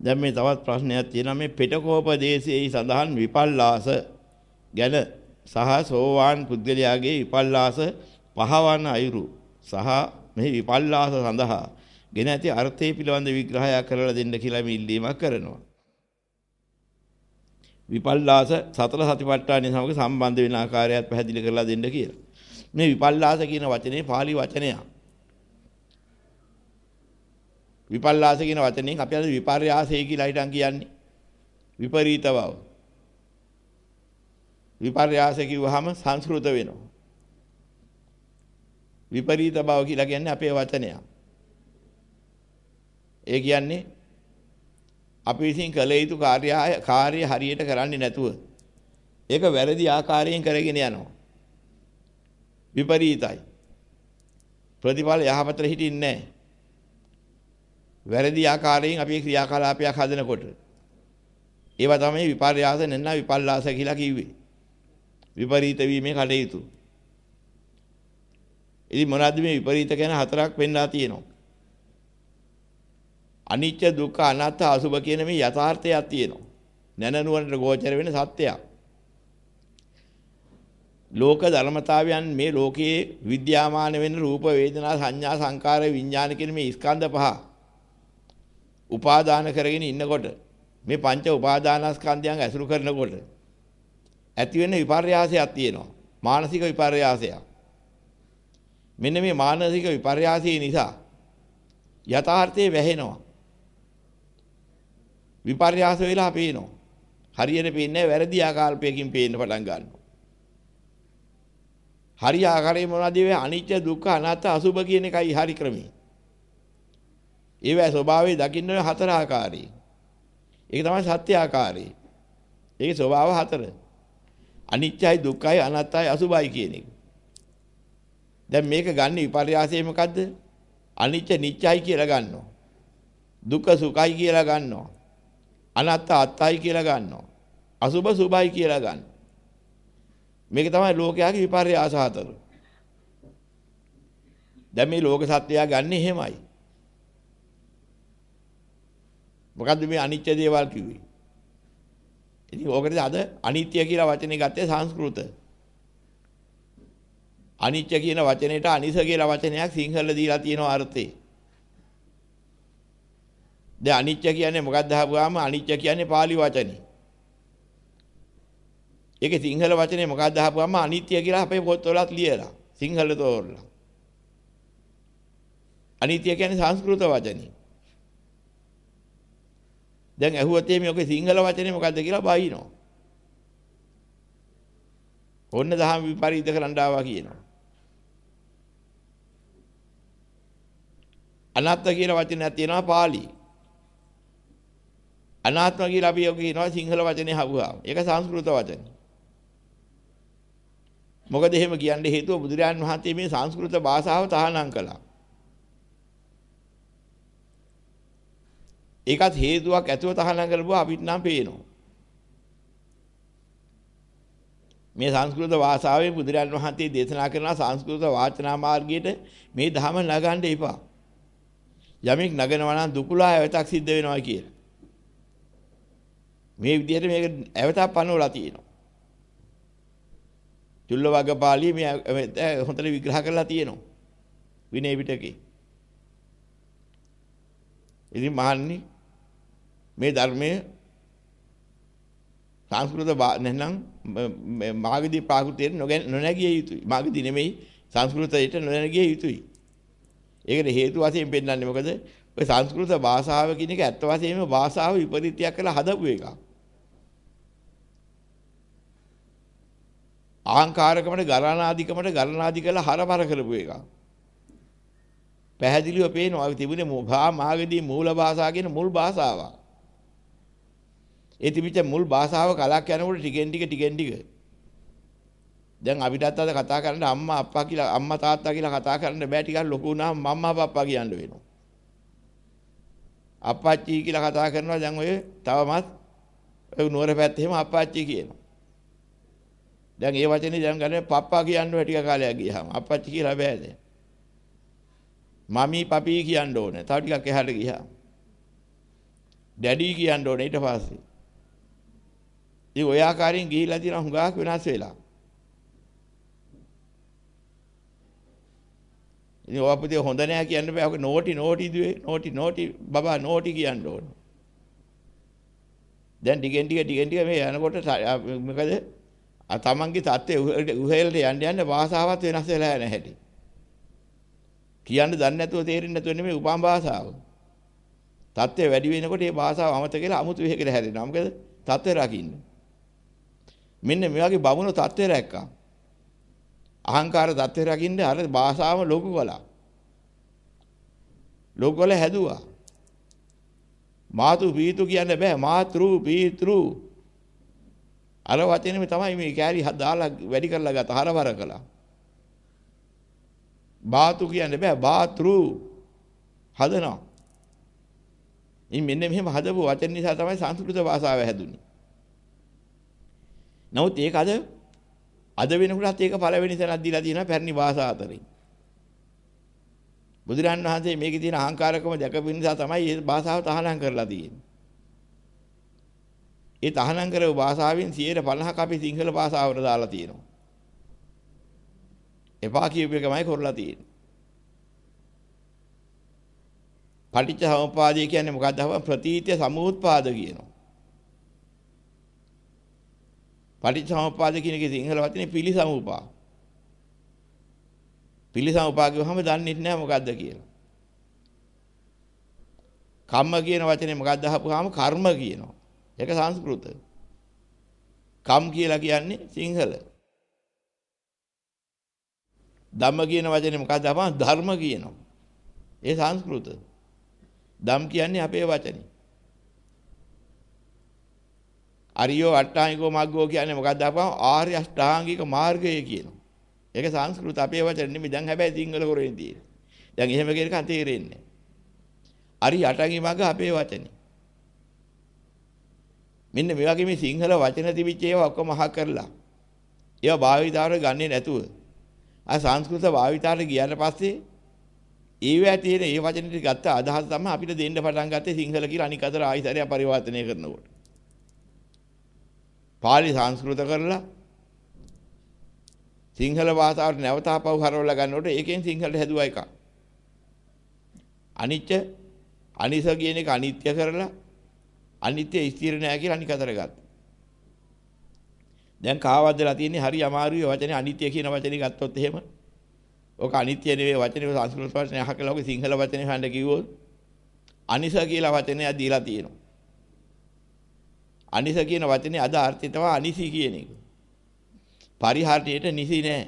දැන් මේ තවත් ප්‍රශ්නයක් තියෙනවා මේ පිටකෝපදේශයේ සඳහන් විපල්ලාස ගැන සහ සෝවාන් පුද්ගලයාගේ විපල්ලාස පහවන අයුරු සහ මේ විපල්ලාස සඳහා ගෙන ඇති අර්ථය පිළිබඳ විග්‍රහයක් කරලා දෙන්න කියලා මේ ඉල්ලීමක් කරනවා. විපල්ලාස සතර සතිපට්ඨානය සමග සම්බන්ධ වෙන ආකාරයත් පැහැදිලි කරලා දෙන්න කියලා. මේ විපල්ලාස කියන වචනේ pāli වචනයක්. විපල්ලාස කියන වචනයෙන් අපි අද විපර්යාසය කියලා හිටන් කියන්නේ. විපරීත බව. විපර්යාස කිව්වහම සංස්කෘත වෙනවා. විපරීත බව කියලා කියන්නේ අපේ වචනය. ඒ කියන්නේ අපි විසින් කළ යුතු කාර්යය කාර්ය හරියට කරන්නේ නැතුව ඒක වැරදි ආකාරයෙන් කරගෙන යනවා. විපරීතයි. ප්‍රතිඵල යහපතට හිටින්නේ නැහැ. වැරදි ආකාරයෙන් අපි ක්‍රියාකලාපයක් හදනකොට ඒවා තමයි විපර්යාස නැත්නම් විපල්ලාස කියලා කිව්වේ. විපරීත වීමේ කටයුතු. ඉතින් මොනවද මේ විපරීත කියන හතරක් පෙන්ලා තියෙනවා. අනිච්ච දුක්ඛ අනාත්ම අසුභ කියන මේ යථාර්ථයක් තියෙනවා. නැනනුවන්ට ගෝචර වෙන සත්‍යයක්. ලෝක ධර්මතාවයන් මේ ලෝකයේ විද්‍යාමාන වෙන රූප වේදනා සංඥා සංකාර විඥාන කියන මේ ස්කන්ධ පහ උපාදාන කරගෙන ඉන්නකොට මේ පංච උපාදානස්කන්ධයන් ඇසුරු කරනකොට ඇති වෙන විපර්යාසයක් තියෙනවා. මානසික විපර්යාසයක්. මෙන්න මේ මානසික විපර්යාසය නිසා යථාර්ථයේ වැහෙනවා. විපර්යාස වෙලා පේනවා. හරියට පේන්නේ වැරදි ආකල්පයකින් පේන්න පටන් ගන්නවා. හරි ආකාරයේ මොනවද මේ අනිත්‍ය දුක්ඛ අනාත්ම අසුභ කියන එකයි හරි ක්‍රමී. ඒවැ ස්වභාවය දකින්න හතර ආකාරයි. ඒක තමයි සත්‍ය ආකාරය. ඒකේ ස්වභාව හතර. අනිත්‍යයි දුක්ඛයි අනාත්තයි අසුභයි කියන එක. දැන් මේක ගන්න විපර්යාසය මොකද්ද? අනිත්‍ය නිත්‍යයි කියලා ගන්නවා. දුක්ඛ සුඛයි කියලා ගන්නවා. අනාත්ත අත්තයි කියලා ගන්නවා. අසුභ සුභයි කියලා ගන්නවා. මේක තමයි ලෝකයාගේ විපර්යාස හතර. දැන් මේ ලෝක සත්‍යය ගන්න එහෙමයි. මොකද්ද මේ අනිත්‍ය දේවල් කිව්වේ? ඉතින් ඕකද අද අනිත්‍ය කියලා වචනේ ගත්තේ සංස්කෘත. අනිත්‍ය කියන වචනේට අනිස කියලා වචනයක් සිංහල දීලා තියෙනවා අර්ථේ. දැන් අනිත්‍ය කියන්නේ මොකක්ද අහපුවාම අනිත්‍ය කියන්නේ pāli වචනේ. ඒකේ සිංහල වචනේ මොකක්ද අහපුවාම අනිත්‍ය කියලා අපේ පොත්වලත් ලියලා සිංහල තෝරලා. අනිත්‍ය කියන්නේ සංස්කෘත වචනේ. දැන් ඇහුවොත් මේ ඔකේ සිංහල වචනේ මොකද්ද කියලා බයිනවා. ඔන්න දහම් විපරීත කරන්න ආවා කියනවා. අනාත්ම කියන වචනයක් තියෙනවා පාළි. අනාත්ම කියලා අපි ඔක කියනවා සිංහල වචනේ හවුවා. ඒක සංස්කෘත වචනේ. මොකද එහෙම කියන්නේ හේතුව බුදුරජාන් වහන්සේ මේ සංස්කෘත භාෂාව තහනම් කළා. ඒකත් හේතුවක් ඇතුව තහනම් කරපුවා අපිට නම් පේනවා. මේ සංස්කෘත භාෂාවේ බුදුරජාණන් වහන්සේ දේශනා කරන සංස්කෘත වාචනා මාර්ගයට මේ ධම නගන්න එපා. යමෙක් නගනවා නම් දුකුලා ඇවතක් සිද්ධ වෙනවා කියලා. මේ විදිහට මේක ඇවතක් පනවලා තියෙනවා. චුල්ල වග්ගපාළි මේ හොඳට විග්‍රහ කරලා තියෙනවා. විනය පිටකේ. ඉතින් මහන්නේ මේ ධර්මයේ සංස්කෘත නැත්නම් මාගදී ප්‍රාකෘතියට නොනැගිය යුතුයි. මාගදී නෙමෙයි සංස්කෘතයට නොනැගිය යුතුයි. ඒකට හේතු වශයෙන් පෙන්නන්නේ මොකද? ඔය සංස්කෘත භාෂාව කියන එක ඇත්ත වශයෙන්ම භාෂාව විපරීතයක් කරලා හදපු එකක්. ආහංකාරකමට ගලනාදිකමට ගලනාදි කරලා හරබර කරපු එකක්. පැහැදිලිව පේනවා තිබුණේ භා මාගදී මූල භාෂාව කියන මුල් භාෂාවක්. ඒ තිබිච්ච මුල් භාෂාව කලක් යනකොට ටිකෙන් ටික ටිකෙන් ටික දැන් අපිටත් අද කතා කරන්න අම්මා අප්පා කියලා අම්මා තාත්තා කියලා කතා කරන්න බෑ ටිකක් ලොකු වුණාම මම්මා පප්පා කියන්න වෙනවා. අප්පච්චි කියලා කතා කරනවා දැන් ඔය තවමත් ඔය නුවර පැත්තේ එහෙම අප්පච්චි කියනවා. දැන් ඒ වචනේ දැන් ගන්නේ පප්පා කියන්න ඕන ටික කාලයක් ගියාම අප්පච්චි කියලා බෑ දැන්. මමී පපී කියන්න ඕනේ. තව ටිකක් එහාට ගියාම. ඩැඩි කියන්න ඕනේ ඊට පස්සේ. ඉතින් ওই ආකාරයෙන් ගිහිලා තියෙන හුඟක් වෙනස් වෙලා. ඉතින් ඔය අපිට හොඳ නෑ කියන්න බෑ. ඔක නෝටි නෝටි දුවේ නෝටි නෝටි බබා නෝටි කියන්න ඕන. දැන් ටිකෙන් ටික ටිකෙන් ටික මේ යනකොට මොකද තමන්ගේ தත්ත්වය උහෙලට යන්න යන්න භාෂාවත් වෙනස් වෙලා යන හැටි. කියන්න දන්නේ නැතුව තේරෙන්නේ නැතුව නෙමෙයි උපම් භාෂාව. தත්ත්වය වැඩි වෙනකොට මේ භාෂාව අමතක කියලා අමුතු වෙහෙකට හැදෙනවා. මොකද தත්ත්වය රකින්නේ. මෙන්න මේ වගේ බමුණු தත්ත්වය රැක්කා. අහංකාර தත්ත්වය රකින්න අර භාෂාව ලොකු කළා. ලොකු කළ හැදුවා. මාතු පීතු කියන්න බෑ මාතෘ පීතෘ අර වචනේම තමයි මේ කෑලි දාලා වැඩි කරලා ගත්ත හරවර කළා. බාතු කියන්න බෑ බාතෘ හදනවා. ඉතින් මෙන්න මෙහෙම හදපු වචන නිසා තමයි සංස්කෘත භාෂාව හැදුනේ. නමුත් ඒක අද අද වෙනකොටත් ඒක පළවෙනි තැනක් දීලා තියෙනවා පැරණි භාෂා අතරින්. බුදුරන් වහන්සේ මේකේ තියෙන අහංකාරකම දැකපු නිසා තමයි මේ භාෂාව තහනම් කරලා තියෙන්නේ. ඒ තහනම් කරව භාෂාවෙන් 50ක් අපි සිංහල භාෂාවට දාලා තියෙනවා. එපා කියූප එකමයි කරලා තියෙන්නේ. පටිච්ච සමුප්පාදය කියන්නේ මොකක්ද? ප්‍රතීත්‍ය සමුත්පාද කියනවා. පටිච්චසමුප්පාද කියන එකේ සිංහල වචනේ පිළිසමුපා. පිළිසමුපා කියවහම දන්නේ නැහැ මොකද්ද කියලා. කම්ම කියන වචනේ මොකක්ද අහපුවාම කර්ම කියනවා. ඒක සංස්කෘත. කම් කියලා කියන්නේ සිංහල. ධම්ම කියන වචනේ මොකක්ද අහපුවාම ධර්ම කියනවා. ඒ සංස්කෘත. ධම් කියන්නේ අපේ වචනේ. අරියෝ අට්ඨාංගිකෝ මග්ගෝ කියන්නේ මොකක්ද අපහම ආර්ය අෂ්ටාංගික මාර්ගය කියනවා. ඒක සංස්කෘත අපේ වචන නෙමෙයි දැන් හැබැයි සිංහල කරෙන් තියෙන්නේ. දැන් එහෙම කියන එක තේරෙන්නේ. අරි අටංගි මග්ග අපේ වචනේ. මෙන්න මේ වගේ මේ සිංහල වචන තිබිච්ච ඒවා ඔක්කොම අහ කරලා ඒවා භාවිතාවට ගන්නේ නැතුව ආ සංස්කෘත භාවිතාවට ගියාට පස්සේ ඒවැ තියෙන ඒ වචන ටික ගත්ත අදහස තමයි අපිට දෙන්න පටන් ගත්තේ සිංහල කියලා අනික අතර ආයිසරය පරිවර්තනය කරනකොට. පාලි සංස්කෘත කරලා සිංහල භාෂාවට නැවත ආපහු හරවලා ගන්නකොට ඒකෙන් සිංහලට හැදුවා එකක්. අනිත්‍ය අනිස කියන එක අනිත්‍ය කරලා අනිත්‍ය ස්ථිර නෑ කියලා අනික අතර ගත්තා. දැන් කාවද්දලා තියෙන්නේ හරි අමාරුයි වචනේ අනිත්‍ය කියන වචනේ ගත්තොත් එහෙම. ඔක අනිත්‍ය නෙවෙයි වචනේ සංස්කෘත වචනේ අහකලා ඔක සිංහල වචනේ හඳ කිව්වොත් අනිස කියලා වචනයක් දීලා තියෙනවා. අනිස කියන වචනේ අද අර්ථය තමයි අනිසි කියන එක. පරිහරණයට නිසි නෑ.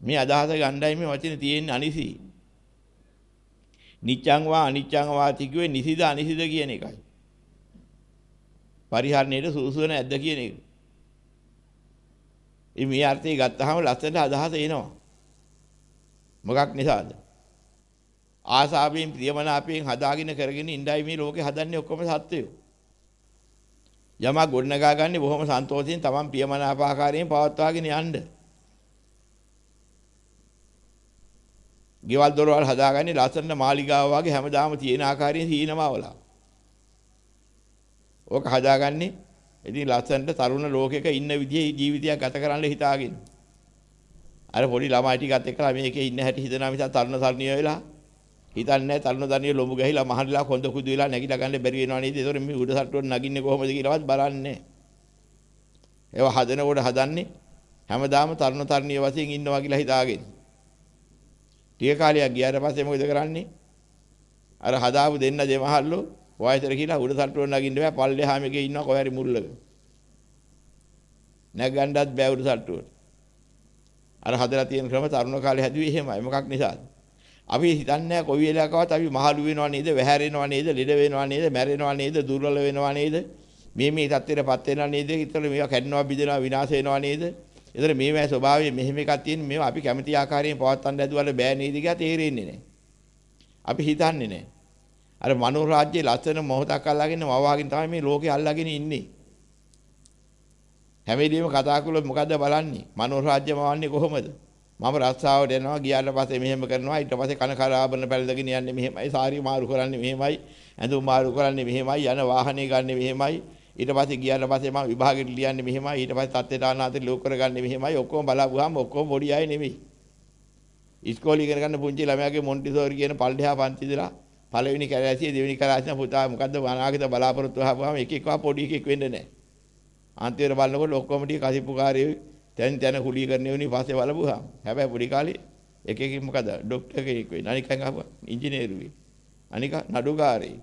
මේ අදහස ගණ්ඩායි මේ වචනේ තියෙන්නේ අනිසි. නිච්ඡං වා අනිච්ඡං වා තිකුවේ නිසිද අනිසිද කියන එකයි. පරිහරණයට සුසුසු නැද්ද කියන එක. ඉතින් මේ අර්ථය ගත්තාම ලස්සනට අදහස එනවා. මොකක් නිසාද? ආසාවෙන් ප්‍රියමනාපයෙන් හදාගෙන කරගෙන ඉඳයි මේ ලෝකේ හදන්නේ ඔක්කොම සත්‍යය. යමක් ගොඩනගා ගන්නේ බොහොම සන්තෝෂයෙන් Taman ප්‍රියමනාප ආකාරයෙන් පවත්වාගෙන යන්න. ගෙවල් දොරවල් හදාගන්නේ ලස්සන මාලිගාව වගේ හැමදාම තියෙන ආකාරයෙන් සීනමවලා. ඕක හදාගන්නේ ඉතින් ලස්සනට තරුණ ලෝකයක ඉන්න විදිහේ ජීවිතයක් ගත කරන්න හිතාගෙන. අර පොඩි ළමයි ටිකත් එක්කලා මේකේ ඉන්න හැටි හිතනවා මිස තරුණ සරණිය වෙලා හිතන්නේ නැහැ තරුණ දණිය ලොමු ගහිලා මහරිලා කොන්ද කුදු වෙලා නැගිලා ගන්න බැරි වෙනවා නේද? ඒතකොට මේ උඩ සට්ටුවට නගින්නේ කොහොමද කියලාවත් බලන්නේ. ඒවා හදනකොට හදන්නේ හැමදාම තරුණ තරුණිය වශයෙන් ඉන්නවා කියලා හිතාගෙන. ටික කාලයක් ගියාට පස්සේ මොකද කරන්නේ? අර හදාපු දෙන්න දෙමහල්ලෝ වයසට කියලා උඩ සට්ටුවට නගින්න බෑ පල්ලෙහා මේකේ ඉන්නවා කොහරි මුල්ලක. නැගන්නත් බෑ උඩ සට්ටුවට. අර හදලා තියෙන ක්‍රම තරුණ කාලේ හැදුවේ එහෙමයි. මොකක් නිසාද? අපි හිතන්නේ කොයි වෙලාවකවත් අපි මහලු වෙනවා නේද, වැහැරෙනවා නේද, ලෙඩ වෙනවා නේද, මැරෙනවා නේද, දුර්වල වෙනවා නේද? මේ මේ தත්ත්වෙටපත් වෙනවා නේද? ඊතර මේවා කැඩෙනවා, බිඳෙනවා, විනාශ වෙනවා නේද? ඊතර මේවා ස්වභාවය මෙහෙම එකක් තියෙන මේවා අපි කැමති ආකාරයෙන් පවත්වන්න හැදුවල බෑ නේද කියලා තේරෙන්නේ නැහැ. අපි හිතන්නේ නැහැ. අර මනෝ රාජ්‍යයේ ලස්සන මොහොතක් අල්ලාගෙන වවාගෙන තමයි මේ ලෝකේ අල්ලාගෙන ඉන්නේ. හැම වෙලෙම කතා කළොත් මොකද්ද බලන්නේ? මනෝ රාජ්‍ය මවන්නේ කොහොමද? මම රස්සාවට යනවා ගියාට පස්සේ මෙහෙම කරනවා ඊට පස්සේ කන කරාබන පැලඳගෙන යන්නේ මෙහෙමයි සාරි මාරු කරන්නේ මෙහෙමයි ඇඳුම් මාරු කරන්නේ මෙහෙමයි යන වාහනේ ගන්න මෙහෙමයි. ඊට පස්සේ ගියාට පස්සේ මම විභාගෙට ලියන්නේ මෙහෙමයි. ඊට පස්සේ තත්ත්වයට ආනාතේ ලෝක කරගන්නේ මෙහෙමයි. ඔක්කොම බලාපුවාම ඔක්කොම පොඩි අය නෙමෙයි. ඉස්කෝලේ ඉගෙන ගන්න පුංචි ළමයාගේ මොන්ටිසෝරි කියන පල්ඩෙහා පන්ති ඉඳලා පළවෙනි කැරෑසිය දෙවෙනි කැරෑසිය පුතා මොකද්ද අනාගත බලාපොරොත්තු වහපුවාම එක එකවා පොඩි එකෙක් වෙන්න නැහැ. අන්තිමට බලනකොට ඔක්කොම ටික කසිප්පුකාරයෝ තැන් තැන කුලීකරණය වුණේ පස්සේ බලපුවාම හැබැයි පොඩි කාලේ එක එක මොකද? ડોක්ටර් කෙනෙක් වෙන්නේ. අනික අහුවා ඉංජිනේරු වෙයි අනික නඩුකාරයෙක්.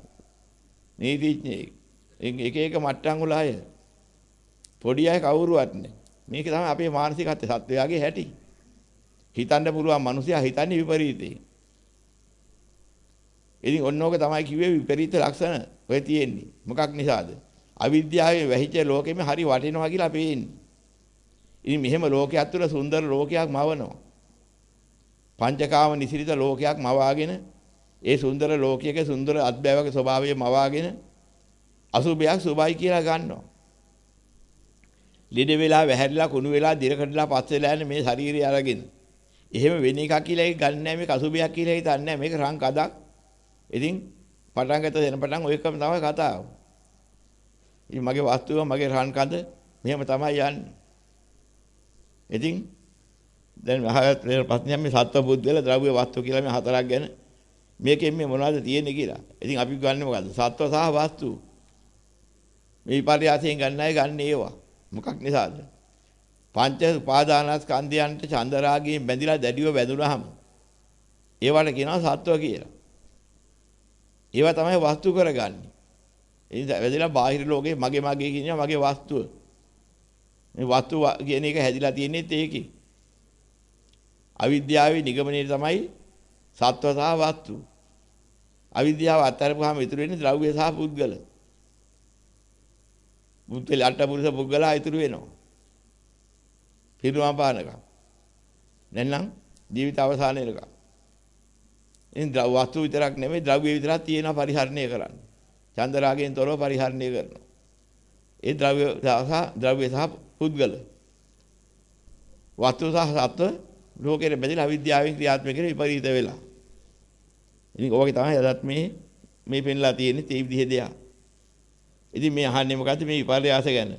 නීතිඥයෙක්. එක එක මට්ටම් වල අය. පොඩි අය කවුරුවත් නැහැ මේක තමයි අපේ මානසිකත්වය. සත්වයාගේ හැටි. හිතන්න පුළුවන් මිනිසයා හිතන්නේ විපරීතේ. ඉතින් ඔන්නෝක තමයි කිව්වේ විපරීත ලක්ෂණ ඔය තියෙන්නේ. මොකක් නිසාද? අවිද්‍යාවේ වැහිච්ච ලෝකෙම හරි වටිනවා කියලා පේන්නේ ඉතින් මෙහෙම ලෝකයක් තුළ සුන්දර ලෝකයක් මවනවා. පංචකාම නිසිරිත ලෝකයක් මවාගෙන ඒ සුන්දර ලෝකයක සුන්දර අත්බෑවක ස්වභාවය මවාගෙන අසුභයක් සුභයි කියලා ගන්නවා. ලිඩ වෙලා වැහැරිලා කුණු වෙලා දිරකටලා පස් වෙලා යන මේ ශරීරය අරගෙන එහෙම වෙන එකක් කියලා ඒක ගන්න නැහැ මේක අසුභයක් කියලා හිතන්නේ නැහැ මේක රං කදක්. ඉතින් පටන් ගත්ත දෙන පටන් ඔයකම තමයි කතාව. ඉතින් මගේ වස්තුව මගේ රන් කඳ මෙහෙම තමයි යන්නේ. ඉතින් දැන් අහගත් ප්‍රශ්නයක් මේ සත්ව පුද්ගල ද්‍රව්‍ය වස්තු කියලා මේ හතරක් ගැන මේකෙන් මේ මොනවද තියෙන්නේ කියලා. ඉතින් අපි ගන්නෙ මොකද්ද? සත්ව සහ වස්තු. මේ පරියාසයෙන් ගන්නයි ගන්න ඒවා. මොකක් නිසාද? පංච උපාදානස්කන්ධයන්ට චන්දරාගයෙන් බැඳිලා දැඩිව බැඳුනහම ඒවට කියනවා සත්ව කියලා. ඒවා තමයි වස්තු කරගන්නේ. ඒ නිසා වැදලා බාහිර ලෝකේ මගේ මගේ කියනවා මගේ වස්තුව. මේ වස්තු කියන එක හැදිලා තියෙන්නේ ඒකේ. අවිද්‍යාවේ නිගමනයේ තමයි සත්ව සහ වස්තු. අවිද්‍යාව අත්හැරපුවාම ඉතුරු වෙන්නේ ද්‍රව්‍ය සහ පුද්ගල. බුද්ධල අටපුරුෂ පුද්ගලයා ඉතුරු වෙනවා. පිරුවම් පානකම්. නැත්නම් ජීවිත අවසාන වෙනකම්. ඉතින් වස්තු විතරක් නෙමෙයි ද්‍රව්‍ය විතරක් තියෙන පරිහරණය කරන්න. චන්දරාගයෙන් තොරව පරිහරණය කරනවා. ඒ ද්‍රව්‍ය සහ ද්‍රව්‍ය සහ පුද්ගල වස්තු සහ සත්ව ලෝකෙට බෙදලා අවිද්‍යාවෙන් ක්‍රියාත්මක වෙන විපරීත වෙලා. ඉතින් ඕකේ තමයි අදත් මේ මේ පෙන්ලා තියෙන්නේ තේ විදිහේ දෙයක්. ඉතින් මේ අහන්නේ මොකද්ද මේ විපර්යාස ගැන?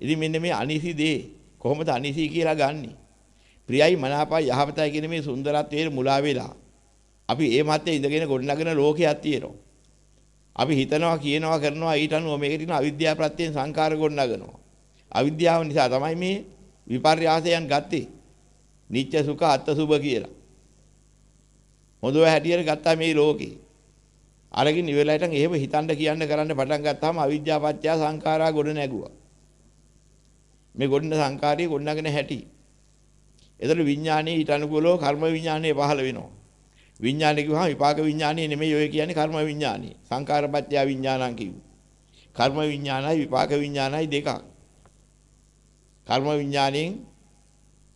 ඉතින් මෙන්න මේ අනිසි දේ කොහොමද අනිසි කියලා ගන්නෙ? ප්‍රියයි මනාපයි යහපතයි කියන මේ සුන්දරත්වයේ මුලා වෙලා අපි ඒ මැත්තේ ඉඳගෙන ගොඩනගෙන ලෝකයක් තියෙනවා. අපි හිතනවා කියනවා කරනවා ඊට අනුව මේකට කියන අවිද්‍යාව ප්‍රත්‍යයෙන් සංකාර ගොඩනගනවා. අවිද්‍යාව නිසා තමයි මේ විපර්යාසයන් ගත්තේ. නිත්‍ය සුඛ අත්ත සුභ කියලා. හොඳව හැටියට ගත්තා මේ ලෝකේ. අරගෙන ඉවරලටන් එහෙම හිතන්න කියන්න කරන්න පටන් ගත්තාම අවිද්‍යාව පත්‍ය සංඛාරා ගොඩ නැගුවා. මේ ගොඩන සංඛාරිය ගොඩනගෙන හැටි. එතන විඥානයේ ඊට අනුකූලව කර්ම විඥානයේ පහළ වෙනවා. විඥානය කිව්වහම විපාක විඥානය නෙමෙයි ඔය කියන්නේ කර්ම විඥානය. සංඛාරපත්‍ය විඥානං කිව්ව. කර්ම විඥානයි විපාක විඥානයි දෙකක්. කර්ම විඥාණයෙන්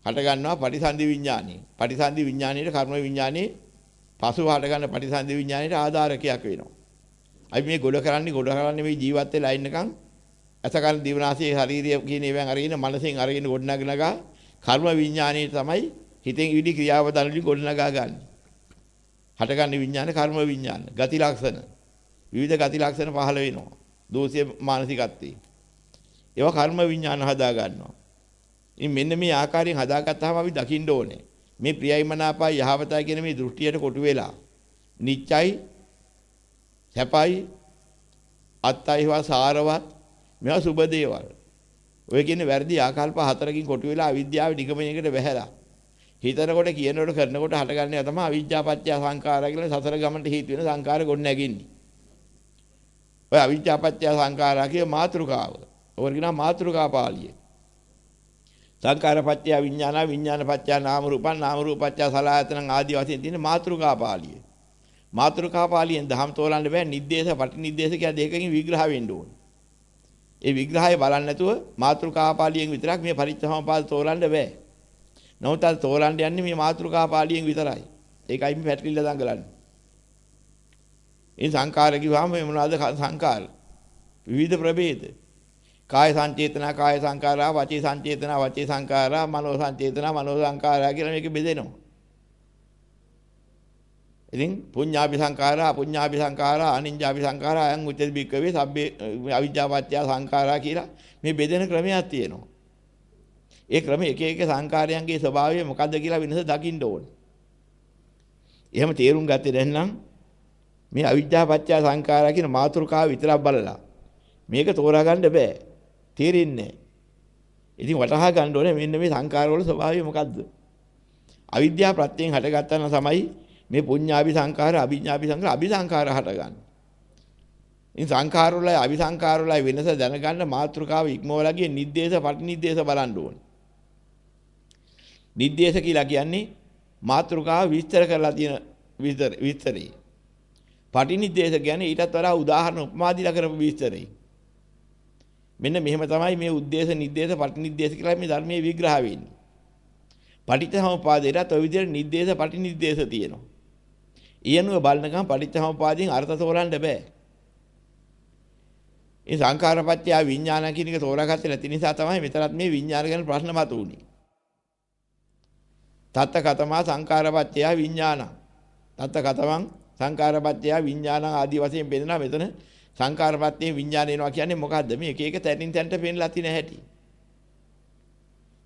හට ගන්නවා පටිසන්ධි විඥාණය. පටිසන්ධි විඥාණයට කර්ම විඥානේ පසුව හට ගන්න පටිසන්ධි විඥාණයට ආධාරකයක් වෙනවා. අපි මේ ගොඩ කරන්නේ ගොඩ කරන්නේ මේ ජීවත් වෙලා ඉන්නකම් අසකල් දිවනාසයේ ශාරීරිය කියන ඒවාන් අරගෙන මනසෙන් අරගෙන ගොඩනගනගා කර්ම විඥාණය තමයි හිතෙන් විදි ක්‍රියාවදලි ගොඩනගා ගන්න. හට ගන්න විඥාන කර්ම විඥාන ගති ලක්ෂණ විවිධ ගති ලක්ෂණ පහළ වෙනවා. දෝෂයේ මානසිකත්වයේ. ඒවා කර්ම විඥාන හදා ගන්නවා. ඉතින් මෙන්න මේ ආකාරයෙන් හදාගත්තාම අපි දකින්න ඕනේ. මේ ප්‍රියයි මනාපයි යහවතයි කියන මේ දෘෂ්ටියට කොටු වෙලා නිච්චයි සැපයි අත්තයිවා සාරවත් මේවා සුබ දේවල්. ඔය කියන්නේ වැරදි ආකල්ප හතරකින් කොටු වෙලා අවිද්‍යාව නිගමනයකට වැහැලා. හිතනකොට කියනකොට කරනකොට හටගන්නේ තමයි අවිද්‍යාපත්‍ය සංඛාරය කියලා සතර ගමනට හේතු වෙන සංඛාර ගොඩ නැගින්නේ. ඔය අවිද්‍යාපත්‍ය සංඛාරා කිය මාතෘකාව. ඔකට කියනවා මාත්‍රිකා පාළිය. සංකාර පත්‍ය විඥාන විඥාන පත්‍ය නාම රූපං නාම රූප පත්‍ය සලආයතන ආදී වශයෙන් තියෙන මාත්‍රිකා පාළිය. මාත්‍රිකා පාළියෙන් දහම් තෝරන්න බෑ නිද්දේශ පටිනිද්දේශ කියලා දෙකකින් විග්‍රහ වෙන්න ඕන. ඒ විග්‍රහය බලන්නේ නැතුව මාත්‍රිකා පාළියෙන් විතරක් මේ පරිච්ඡමපාද තෝරන්න බෑ. නමුත් අද තෝරන්න යන්නේ මේ මාත්‍රිකා පාළියෙන් විතරයි. ඒකයි මේ පැටලිලා දඟලන්නේ. ඒ සංකාර කිව්වම මේ මොනවාද සංකාර? විවිධ ප්‍රභේද. කාය සංචේතනා කාය සංකාරා වචී සංචේතනා වචී සංකාරා මනෝ සංචේතනා මනෝ සංකාරා කියලා මේක බෙදෙනවා. ඉතින් පුඤ්ඤාපි සංඛාරා අපුඤ්ඤාපි සංඛාරා අනිඤ්ඤාපි සංඛාරා අයං උච්චති බික්කවේ සබ්බේ අවිජ්ජාපත්‍ය සංඛාරා කියලා මේ බෙදෙන ක්‍රමයක් තියෙනවා. ඒ ක්‍රම එක එක සංඛාරයන්ගේ ස්වභාවය මොකද්ද කියලා වෙනස දකින්න ඕනේ. එහෙම තේරුම් ගත්තේ නැත්නම් මේ අවිජ්ජාපත්‍ය සංඛාරා කියන මාතෘකාව විතරක් බලලා මේක තෝරා ගන්න බෑ. තේරෙන්නේ ඉතින් වටහා ගන්න ඕනේ මෙන්න මේ සංඛාර වල ස්වභාවය මොකද්ද? අවිද්‍යාව ප්‍රත්‍යයෙන් හටගත්තා නම් තමයි මේ පුඤ්ඤාභි සංඛාර අභිඥාභි සංඛාර අභිසංඛාර හටගන්න. ඉතින් සංඛාර වලයි අභිසංඛාර වලයි වෙනස දැනගන්න මාත්‍රිකාව ඉක්මවලා ගියේ නිද්දේශ පටිනිද්දේශ බලන්න ඕනේ. නිද්දේශ කියලා කියන්නේ මාත්‍රිකාව විස්තර කරලා තියෙන විස්තර විස්තරේ. පටිනිද්දේශ කියන්නේ ඊටත් වඩා උදාහරණ උපමා දීලා කරපු විස්තරේ. මෙන්න මෙහෙම තමයි මේ උද්දේශ නිද්දේශ පටිනිද්දේශ කියලා මේ ධර්මයේ විග්‍රහ වෙන්නේ. පටිච්චසමුපාදයට ඔය විදිහට නිද්දේශ පටිනිද්දේශ තියෙනවා. ඊයනුව බලනකම් පටිච්චසමුපාදයෙන් අර්ථ තෝරන්න බෑ. ඒ සංඛාරපත්‍ය විඥාන කියන එක තෝරාගත්තේ නැති නිසා තමයි මෙතරත් මේ විඥාන ගැන ප්‍රශ්න මතුවුනේ. තත්ත කතමා සංඛාරපත්‍ය විඥාන. තත්ත කතමං සංඛාරපත්‍ය විඥාන ආදී වශයෙන් බෙදෙනවා මෙතන සංඛාරපත්‍ය විඥාන එනවා කියන්නේ මොකද්ද මේ එක එක තැනින් තැනට පෙන්ලා තියෙන හැටි.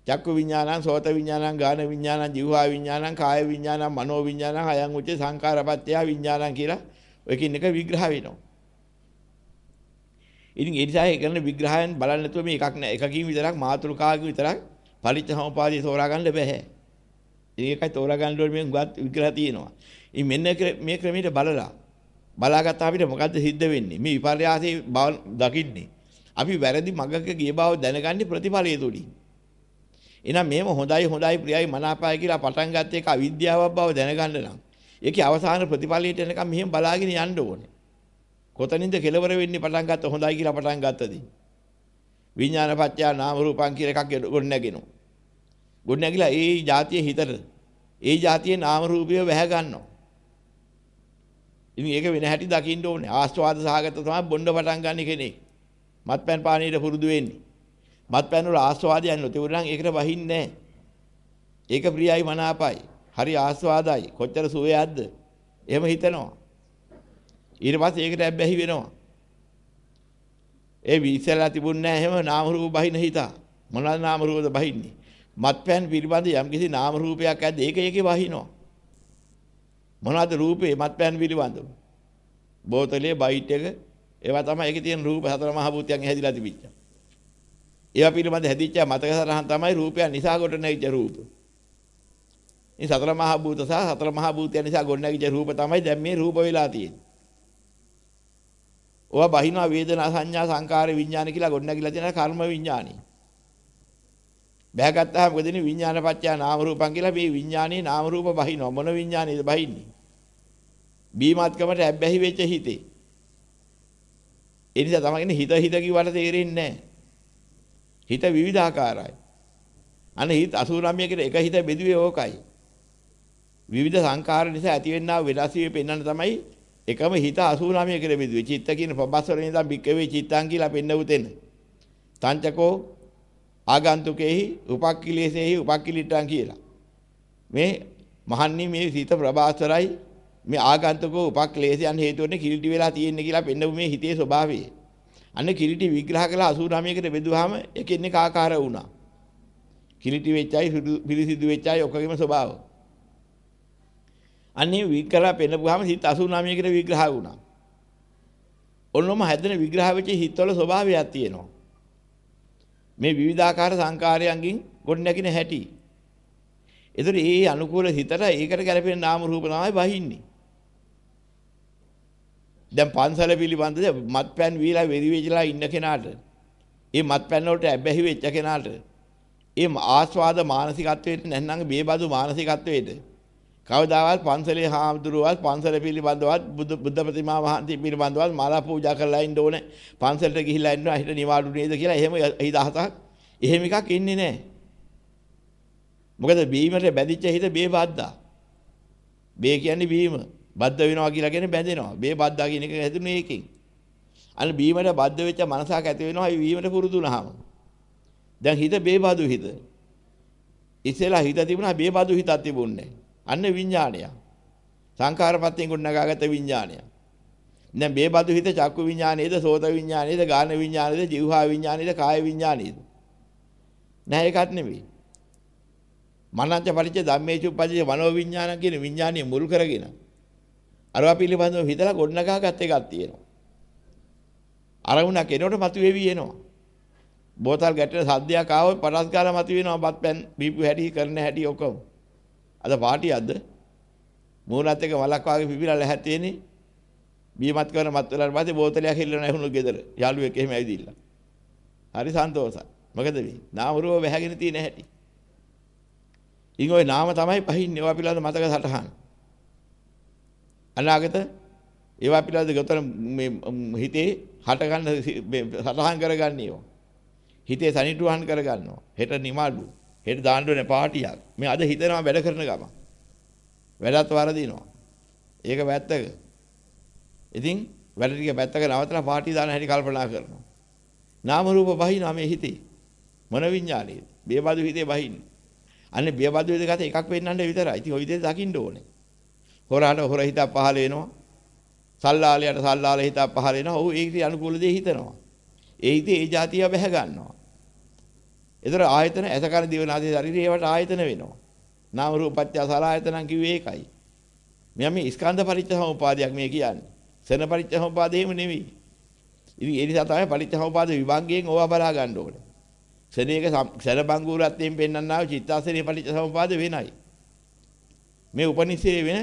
චක්කු විඥානං සෝත විඥානං ගාන විඥානං જીවහා විඥානං කාය විඥානං මනෝ විඥානං අයං උච්ච සංඛාරපත්‍ය විඥානං කියලා ඔයකින් එක විග්‍රහ වෙනවා. ඉතින් ඒ නිසා ඒ කරන විග්‍රහයන් බලන්න නැතුව මේ එකක් නෑ එකකින් විතරක් මාතෘකාවකින් විතරක් පරිච්ඡසමුපාදය තෝරා ගන්න බෑ. ඒකයි තෝරා ගන්න ඕනේ මේ හුඟක් විග්‍රහ තියෙනවා. ඉතින් මෙන්න මේ ක්‍රමයට බලලා බලාගත්තා අපිට මොකද්ද සිද්ධ වෙන්නේ? මේ විපර්යාසයේ දකින්නේ. අපි වැරදි මගක ගිය බව දැනගන්නේ ප්‍රතිඵලයේ තුලින්. එහෙනම් මේව හොඳයි හොඳයි ප්‍රියයි මනාපයි කියලා පටන් ගත්ත එක අවිද්‍යාවක් බව දැනගන්න නම් ඒකේ අවසාන ප්‍රතිඵලයට එනකම් මෙහෙම බලාගෙන යන්න ඕනේ. කොතනින්ද කෙලවර වෙන්නේ පටන් ගත්ත හොඳයි කියලා පටන් ගත්තදී. විඥාන පත්‍යා නාම රූපං කියලා එකක් ගොඩ නැගෙනවා. ගොඩ නැගිලා ඒ જાතිය හිතට ඒ જાතියේ නාම රූපය වැහැ ගන්නවා. ඉතින් ඒක වෙන හැටි දකින්න ඕනේ. ආස්වාද සහගත තමයි බොණ්ඩ පටන් ගන්න කෙනෙක්. මත්පැන් පානීයට පුරුදු වෙන්නේ. මත්පැන් වල ආස්වාදයන් නොතිබුණා නම් ඒකට වහින්නේ නැහැ. ඒක ප්‍රියයි මනාපයි. හරි ආස්වාදයි. කොච්චර සුවයක්ද? එහෙම හිතනවා. ඊට පස්සේ ඒකට ඇබ්බැහි වෙනවා. ඒ විශ්සලා තිබුණේ නැහැ එහෙම නාම රූප බහින හිතා. මොනවාද නාම රූපද බහින්නේ? මත්පැන් පිළිබඳ යම්කිසි නාම රූපයක් ඇද්ද ඒක ඒකේ වහිනවා. මොනවාද රූපේ මත්පැන් පිළිබඳව? බෝතලේ බයිට් එක ඒවා තමයි ඒකේ තියෙන රූප හතර මහ භූතයන් හැදිලා තිබිච්චා. ඒවා පිළිබඳ හැදිච්ච මතක සරහන් තමයි රූපයන් නිසා කොට නැගිච්ච රූප. මේ සතර මහා භූත සහ සතර මහා භූතයන් නිසා ගොඩ නැගිච්ච රූප තමයි දැන් මේ රූප වෙලා තියෙන්නේ. ඔවා බහිනවා වේදනා සංඥා සංකාර විඥාන කියලා ගොඩ නැගිලා තියෙන කර්ම විඥානි. බෑගත්තාම මොකද වෙන්නේ විඥාන පත්‍ය නාම රූපං කියලා මේ විඥානේ නාම රූප බහිනවා මොන විඥානේද බහින්නේ? බීමත්කමට ඇබ්බැහි වෙච්ච හිතේ. ඒ නිසා තමයි හිත හිත කිව්වට තේරෙන්නේ නැහැ. හිත විවිධාකාරයි. අනේ හිත 89කට එක හිත බෙදුවේ ඕකයි. විවිධ සංකාර නිසා ඇතිවෙනා වෙනස් වී පෙන්වන්න තමයි එකම හිත 89කට බෙදුවේ. චිත්ත කියන පබස්සරේ ඉඳන් බික්කවේ චිත්තං කියලා පෙන්නවු තෙන්න. තංචකෝ ආගන්තුකේහි උපක්ඛිලේසේහි උපක්ඛිලිට්ටං කියලා. මේ මහන්නේ මේ හිත ප්‍රබාස්තරයි මේ ආගන්තුකෝ උපක්ඛිලේසයන් හේතු වෙන්නේ කිලිටි වෙලා තියෙන්නේ කියලා පෙන්නවු මේ හිතේ ස්වභාවය. අන්න කිලිටි විග්‍රහ කළා 89කට බෙදුවාම එකින් එක ආකාර වුණා. කිලිටි වෙච්චයි පිරිසිදු වෙච්චයි ඔකගේම ස්වභාව. අන්නේ විග්‍රහ පෙන්නපුවාම හිත 89කට විග්‍රහ වුණා. ඔන්නෝම හැදෙන විග්‍රහ වෙච්ච හිතවල ස්වභාවයක් තියෙනවා. මේ විවිධාකාර සංකාරයන්ගෙන් ගොඩනැගෙන හැටි. ඒතර ඒ අනුකූල හිතට ඒකට ගැලපෙන නාම රූප තමයි වහින්නේ. දැන් පන්සල පිළිබඳ මත්පැන් වීලා වෙරි වෙජලා ඉන්න කෙනාට ඒ මත්පැන් වලට ඇබ්බැහි වෙච්ච කෙනාට ඒ ආස්වාද මානසිකත්වයට නැත්නම් බේබදු මානසිකත්වයට කවදාවත් පන්සලේ හාමුදුරුවවත් පන්සල පිළිබඳවත් බුද්ධ ප්‍රතිමා වහන්සේ පිළිබඳවත් මාලා පූජා කරලා ඉන්න ඕනේ. පන්සලට ගිහිල්ලා ඉන්න හිට නිවාඩු නේද කියලා එහෙම හිතහතක් එහෙම එකක් ඉන්නේ නැහැ. මොකද බීමට බැඳිච්ච හිත බේබද්දා. බේ කියන්නේ බීම. බද්ධ වෙනවා කියලා කියන්නේ බැඳෙනවා. මේ බද්ධා කියන එක හැදුනේ ඒකෙන්. අන්න බීමට බද්ධ වෙච්ච මනසක් ඇති වෙනවා ඒ බීමට පුරුදු වුණාම. දැන් හිත බේබදු හිත. ඉස්සෙල්ලා හිත තිබුණා බේබදු හිතක් තිබුණේ. අන්න විඥාණය. සංඛාරපත්යෙන් ගොඩනගාගත විඥාණය. දැන් බේබදු හිත චක්කු විඥානේද සෝත විඥානේද ගාන විඥානේද જીවහා විඥානේද කාය විඥානේද නෑ ඒකත් නෙමෙයි මනංච පරිච්ඡ ධම්මේචු පරිච්ඡ මනෝ විඥාන කියන විඥානිය මුල් කරගෙන අරවා පිළිබඳව හිතලා ගොඩනගාගත් එකක් තියෙනවා. අරමුණක් එනකොට මතුවේවි එනවා. බෝතල් ගැටෙන සද්දයක් ආවොත් පටස් ගාලා මතුවෙනවා බත් පැන් බීපු හැටි කරන හැටි ඔක්කොම අද පාටියක්ද මූණත් එක මලක් වාගේ පිපිලා ලැහැත් තියෙන්නේ. බීමත් කරන මත් වෙලාට පස්සේ බෝතලයක් හෙල්ලන ඇහුණු ගෙදර. යාළුවෙක් එහෙම ඇවිදින්න. හරි සන්තෝෂයි. මොකද මේ නාම රූප වැහැගෙන තියෙන හැටි. ඉතින් ওই නාම තමයි පහින්නේ. ඒවා පිළිබඳ මතක සටහන්. අනාගත ඒවා පිළිබඳ ගතන මේ හිතේ හට ගන්න සටහන් කරගන්න ඒවා. හිතේ සනිටුහන් කරගන්නවා. හෙට නිමාඩු. හෙට දාන්න ඕනේ පාටියක්. මේ අද හිතනවා වැඩ කරන ගම. වැඩත් වරදිනවා. ඒක වැත්තක. ඉතින් වැඩ ටික පැත්තක නවතලා පාටි දාන හැටි කල්පනා කරනවා. නාම රූප බහිනා මේ හිතේ. මන විඥානයේ. බේබදු හිතේ බහින්නේ. අන්නේ බේබදු හිතේ ගත එකක් වෙන්නන්න විතරයි. ඉතින් ওই විදිහට දකින්න ඕනේ. හොරාට හොර හිතක් පහල වෙනවා. සල්ලාලයට සල්ලාල හිතක් පහල වෙනවා. ඔව් ඒකට අනුකූල දේ හිතනවා. ඒ හිතේ ඒ જાතිය බැහැ ගන්නවා. ඒතර ආයතන ඇසකර දිවනාදී ශරීරය ඒවට ආයතන වෙනවා. නාම රූපත්‍ය සලආයතනන් කිව්වේ ඒකයි. මෙයා මේ ස්කන්ධ පරිච්ඡේදෝපාදයක් මේ කියන්නේ. සන පරිච්ඡේදෝපාදේම නෙවෙයි. ඉතින් ඒ නිසා තමයි පරිච්ඡේදෝපාද විභාගයෙන් ඕවා බලා ගන්න ඕනේ. ශරීරයක ශර බංගුරත්වයෙන් පෙන්වන්නා වූ චිත්තාසනේ පරිච්ඡේදෝපාද වෙනයි. මේ උපනිෂේ වෙන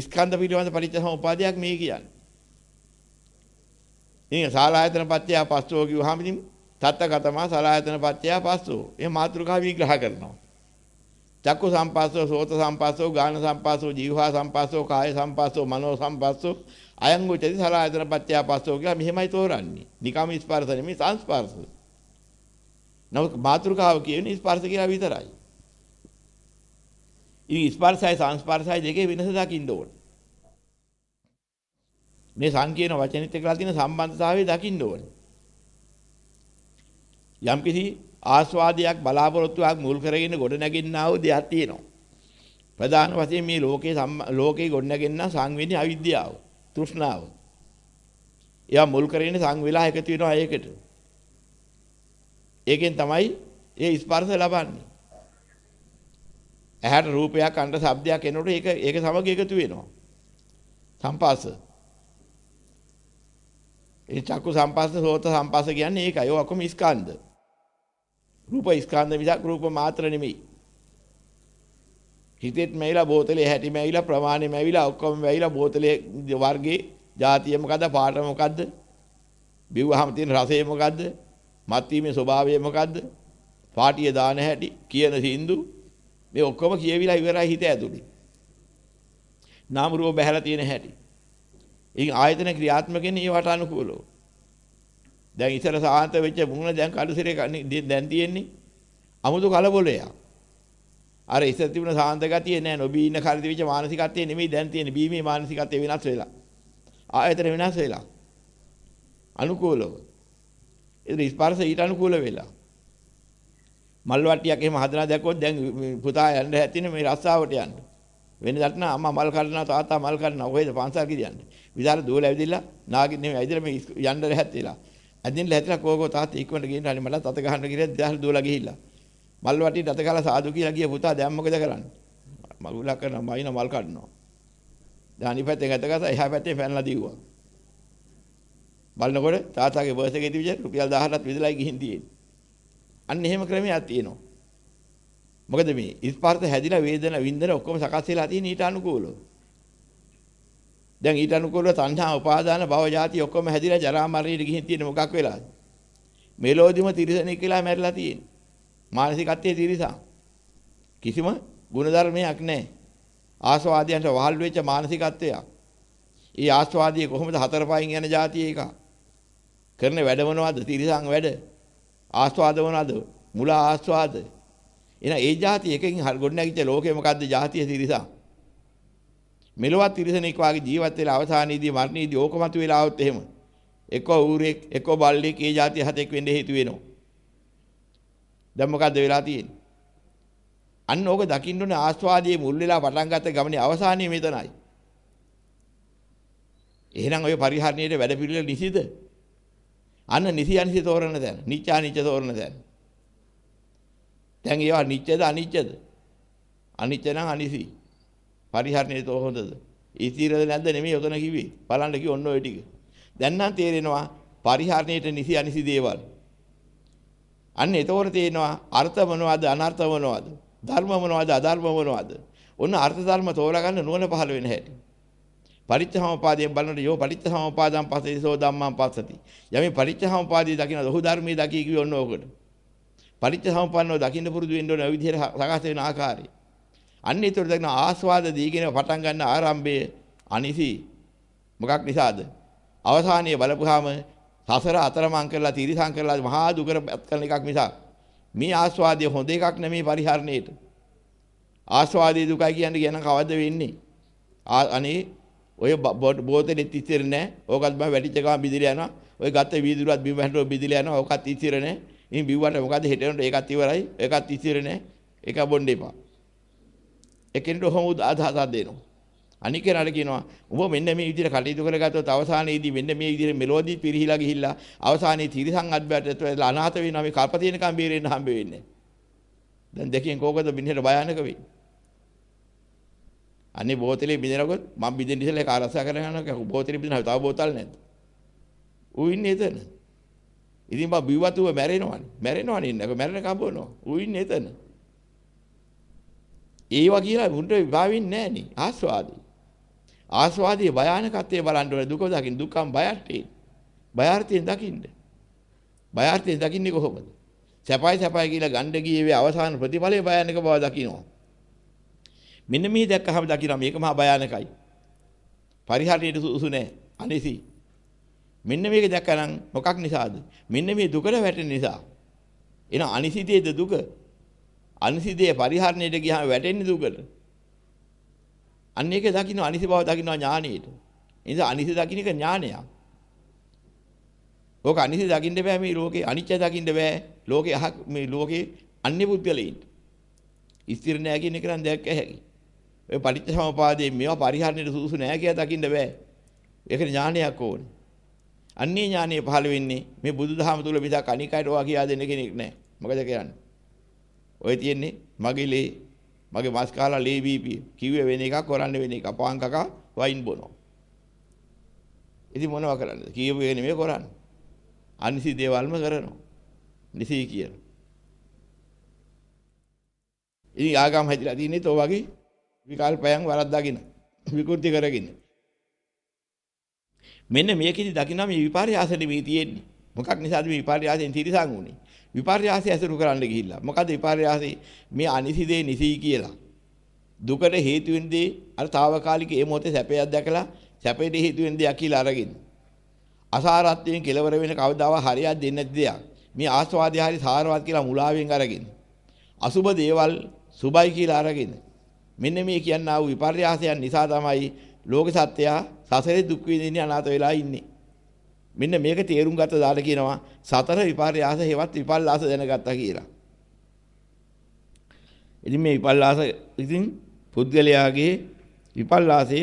ස්කන්ධ පිළිබඳ පරිච්ඡේදෝපාදයක් මේ කියන්නේ. ඉතින් සාලායතන පත්‍ය පස්සෝ කිව්වහම ඉතින් තත්තගතමා සලායතන පත්‍ය පස්සෝ. ඒ මාතෘකාව විග්‍රහ කරනවා. චක්කු සම්පස්සෝ සෝත සම්පස්සෝ ගාන සම්පස්සෝ ජීවහා සම්පස්සෝ කාය සම්පස්සෝ මනෝ සම්පස්සෝ අයං උචති සලායතන පත්‍ය පස්සෝ කියලා මෙහෙමයි තෝරන්නේ. නිකම් ස්පර්ශ නෙමෙයි සංස්පර්ශ. නමුත් මාතෘකාව කියන්නේ ස්පර්ශ කියලා විතරයි. ඉතින් ස්පර්ශය සංස්පර්ශය දෙකේ වෙනස දකින්න ඕනේ. මේ සංකීර්ණ වචනෙත් එක්කලා තියෙන සම්බන්ධතාවය දකින්න ඕනේ. යම්කිසි ආස්වාදයක් බලාපොරොත්තුවක් මුල් කරගෙන ගොඩ නැගින්නා වූ දෙයක් තියෙනවා. ප්‍රධාන වශයෙන් මේ ලෝකේ ලෝකේ ගොඩ නැගෙන්න සංවේදී අවිද්‍යාව, තෘෂ්ණාව. ඒවා මුල් කරගෙන සංවිලා එකතු වෙනවා ඒකට. ඒකෙන් තමයි ඒ ස්පර්ශ ලබන්නේ. ඇහැට රූපයක්, කනට ශබ්දයක් එනකොට ඒක ඒක සමග එකතු වෙනවා. සම්පාස ඒ චක්කු සම්පස්ස සෝත සම්පස්ස කියන්නේ ඒකයි. ඔය ඔක්කොම ස්කන්ධ. රූප ස්කන්ධ මිසක් රූප මාත්‍ර නෙමෙයි. හිතෙත් මැවිලා බෝතලේ හැටි මැවිලා ප්‍රමාණය මැවිලා ඔක්කොම මැවිලා බෝතලේ වර්ගේ જાතිය මොකද්ද පාට මොකද්ද? බිව්වහම තියෙන රසය මොකද්ද? මත්වීමේ ස්වභාවය මොකද්ද? පාටිය දාන හැටි කියන සින්දු මේ ඔක්කොම කියවිලා ඉවරයි හිත ඇතුලේ. නාම රූප බහැලා තියෙන හැටි. ඉතින් ආයතන ක්‍රියාත්මක වෙන්නේ ඒවට අනුකූලව. දැන් ඉතර සාන්ත වෙච්ච මුණ දැන් කඩුසිරේ දැන් තියෙන්නේ අමුතු කලබලයක්. අර ඉතර තිබුණ සාන්ත ගතිය නෑ නොබී ඉන්න කාලේ තිබිච්ච මානසිකත්වය නෙමෙයි දැන් තියෙන්නේ බීමේ මානසිකත්වය වෙනස් වෙලා. ආයතන වෙනස් වෙලා. අනුකූලව. ඒ ස්පර්ශ ඊට අනුකූල වෙලා. මල් වට්ටියක් එහෙම හදලා දැක්කොත් දැන් පුතා යන්න හැතිනේ මේ රස්සාවට යන්න. වෙනදට නම් අම්මා මල් කඩනවා තාත්තා මල් කඩනවා කොහෙද පන්සල් ගියන්නේ. විදාල දුවල ඇවිදilla නාගින් නෙමෙයි ඇවිදලා මේ යන්න රැහත් වෙලා. ඇදින් ලැහැතිලා කෝකෝ තාත්තා ඉක්මනට ගිහින් හරි මට අත ගහන්න කියලා විදාල දුවලා ගිහිල්ලා. මල් වටින් අත ගාලා සාදු කියලා ගිය පුතා දැන් මොකද කරන්නේ? මගුලා කරන මයින මල් කඩනවා. දැන් අනිත් පැත්තෙන් අත ගාලා එහා පැත්තේ පැනලා දීුවා. බලනකොට තාත්තාගේ බර්ස් එකේ තිබිච්ච රුපියල් 1000ක් විදලා ගිහින් තියෙන්නේ. අන්න එහෙම ක්‍රමයක් තියෙනවා. මොකද මේ ස්පර්ශ හැදිලා වේදන වින්දන ඔක්කොම සකස් වෙලා තියෙන ඊට අනුකූලව. දැන් ඊට අනුකූලව තණ්හා උපාදාන භව ජාති ඔක්කොම හැදිලා ජරා මරණයට ගිහින් තියෙන මොකක් වෙලාද? මෙලෝදිම තිරසනෙක් වෙලා මැරිලා තියෙන. මානසිකත්වයේ තිරසා. කිසිම ගුණධර්මයක් නැහැ. ආස්වාදයන්ට වහල් වෙච්ච මානසිකත්වයක්. ඒ ආස්වාදයේ කොහොමද හතර පහින් යන જાතිය එක? කරන වැඩ මොනවද? තිරසං වැඩ. ආස්වාද වනද මුල ආස්වාද. එන ඒ જાති එකකින් ගොඩනැගිච්ච ලෝකේ මොකද්ද જાතිය තිරසා මෙලොවත් තිරසනෙක් වාගේ ජීවත් වෙලා අවසානයේදී මරණයේදී ඕකමතු වෙලා આવොත් එහෙම එක්කෝ ඌරෙක් එක්කෝ බල්ලෙක් ඒ જાතිය හතෙක් වෙන්න හේතු වෙනවා. දැන් මොකද්ද වෙලා තියෙන්නේ? අන්න ඕක දකින්න ඕනේ ආස්වාදයේ මුල් වෙලා පටන් ගත්ත ගමනේ අවසානයේ මෙතනයි. එහෙනම් ඔය පරිහරණයේ වැඩ පිළිවෙල නිසිද? අන්න නිසි අනිසි තෝරන දැන. නිච්චා නිච්ච තෝරන දැන. දැන් ඒවා නිච්චද අනිච්චද? අනිච්ච නම් අනිසි. පරිහරණයේ තෝ හොඳද? ඉතිරද නැද්ද නෙමෙයි උතන කිව්වේ. බලන්න කි ඔන්න ඔය ටික. දැන් නම් තේරෙනවා පරිහරණයට නිසි අනිසි දේවල්. අන්න එතකොට තේරෙනවා අර්ථ මොනවද අනර්ථ මොනවද? ධර්ම මොනවද අධර්ම මොනවද? ඔන්න අර්ථ ධර්ම තෝරගන්න නුවණ පහළ වෙන හැටි. පරිච්ඡසමුපාදයෙන් බලනකොට යෝ පරිච්ඡසමුපාදම් පස්සේසෝ ධම්මං පස්සති. යමේ පරිච්ඡසමුපාදී දකින්න ඔහු ධර්මයේ දකී කිව්ව ඔන්න ඕකට. පරිච්ඡසමුපන්නව දකින්න පුරුදු වෙන්න ඕන විදිහට සකස් වෙන ආකාරය. අන්න ඒතර දකින්න ආස්වාද දීගෙන පටන් ගන්න ආරම්භයේ අනිසි මොකක් නිසාද? අවසානයේ බලපුවාම සසර අතරමං කරලා තිරිසං කරලා මහා දුකරපත් කරන එකක් මිසක් මේ ආස්වාදයේ හොඳ එකක් නෙමෙයි පරිහරණයට. ආස්වාදයේ දුකයි කියන්නේ කියන කවද්ද වෙන්නේ? අනේ ඔය බෝතලෙත් ඉතිර නැහැ. ඕකත් බෑ වැටිච්ච ගමන් බිදිලා යනවා. ඔය ගත්ත වීදුරුවත් බිම වැටුව බිදිලා යනවා. ඕකත් ඉතිර නැහැ. ඉතින් බිව්වට මොකද හෙටෙනට ඒකත් ඉවරයි. ඒකත් ඉතිර නැහැ. ඒක බොන්න එපා. එකිනෙට ඔහොම අදහසක් දෙනවා. අනික කෙනාට කියනවා උඹ මෙන්න මේ විදිහට කටයුතු කරගත්තොත් අවසානයේදී මෙන්න මේ විදිහට මෙලෝදී පිරිහිලා ගිහිල්ලා අවසානයේ තිරිසන් අද්භයටත් වෙලා අනාථ වෙනවා මේ කල්ප තියෙනකම් බේරෙන්න හම්බ වෙන්නේ. දැන් දෙකෙන් කෝකද මිනිහට භයානක වෙන්නේ. අනේ බෝතලේ බින්දනකොත් මම බින්දින්න ඉස්සෙල්ලා ඒක අරසා කරගෙන යනවා බෝතලේ බින්දනවා තව බෝතල් නැද්ද? ඌ ඉන්නේ එතන. ඉතින් බා බිව්වතුව මැරෙනවනේ. මැරෙනවනේ ඉන්නේ. මැරෙන කඹනවා. ඌ ඉන්නේ එතන. ඒවා කියලා මුන්ට විභාවින්නේ නැහනේ ආස්වාදී. ආස්වාදී භයානකත්වයේ බලන්න ඕනේ දුක දකින්න දුක්ඛම් බයර්ථේ. බයර්ථයෙන් දකින්න. බයර්ථයෙන් දකින්නේ කොහොමද? සැපයි සැපයි කියලා ගණ්ඩ ගියේ අවසාන ප්‍රතිඵලයේ භයානක බව දකින්නවා. මෙන්න මේ දැක්කහම දකිනවා මේක මහා භයානකයි. පරිහරණයට සුසු නැහැ. අනිසි. මෙන්න මේක දැක්කනම් මොකක් නිසාද? මෙන්න මේ දුකට වැටෙන නිසා. එන අනිසිතේද දුක. අනිසිතේ පරිහරණයට ගියාම වැටෙන්නේ දුකට. අන්න ඒක දකින්න අනිසි බව දකින්න ඥානෙට. ඒ නිසා අනිසි දකින්න එක ඥානයක්. ඕක අනිසි දකින්න බෑ මේ ලෝකේ අනිත්‍ය දකින්න බෑ. ලෝකේ අහ මේ ලෝකේ අන්‍ය පුද්ගලයින්ට. ස්ථිර නෑ කියන එක නම් දැක්ක හැකියි. ඔය පටිච්චසමුපාදයේ මේවා පරිහරණයට සුදුසු නෑ කියලා දකින්න බෑ. ඒකට ඥානයක් ඕනේ. අන්නේ ඥානය පහළ වෙන්නේ මේ බුදුදහම තුල මිසක් අනිකයට ඔවා කියා දෙන්න කෙනෙක් නෑ. මොකද කියන්නේ? ඔය තියෙන්නේ මගේ ලේ මගේ මස් කාලා ලේ බීපි කිව්වේ වෙන එකක් කරන්න වෙන එකක්. පාන් කකා වයින් බොනවා. ඉතින් මොනව කරන්නද? කියපු එක නෙමෙයි කරන්නේ. අනිසි දේවල්ම කරනවා. නිසි කියන. ඉතින් ආගම් හැදිලා තින්නේ තෝ වගේ විකල්පයන් වරද්දාගෙන විකෘති කරගෙන. මෙන්න මේකෙදි දකින්න මේ විපර්යාස නෙමෙයි තියෙන්නේ. මොකක් නිසාද මේ විපර්යාසයෙන් තිරසං උනේ විපර්යාසය ඇසුරු කරන්න ගිහිල්ලා. මොකද විපර්යාසය මේ අනිසි දේ නිසි කියලා. දුකට හේතු වෙන දේ අර తాවකාලික ඒ මොහොතේ සැපයක් දැකලා සැපේට හේතු වෙන දෙයක් කියලා අරගෙන. අසාරත්වයෙන් කෙලවර වෙන කවදාව හරියක් දෙන්නේ නැති දෙයක්. මේ ආස්වාදය හරි සාරවත් කියලා මුලාවෙන් අරගෙන. අසුබ දේවල් සුබයි කියලා අරගෙන. මෙන්න මේ කියන්නා වූ විපර්යාසයන් නිසා තමයි ලෝක සත්‍යය සසරේ දුක් විඳින්නේ අනාථ වෙලා ඉන්නේ. මෙන්න මේක තේරුම් ගත්ත දාලා කියනවා සතර විපර්යාස හේවත් විපල්ලාස දැනගත්තා කියලා. ඉතින් මේ විපල්ලාස ඉතින් පුද්ගලයාගේ විපල්ලාසය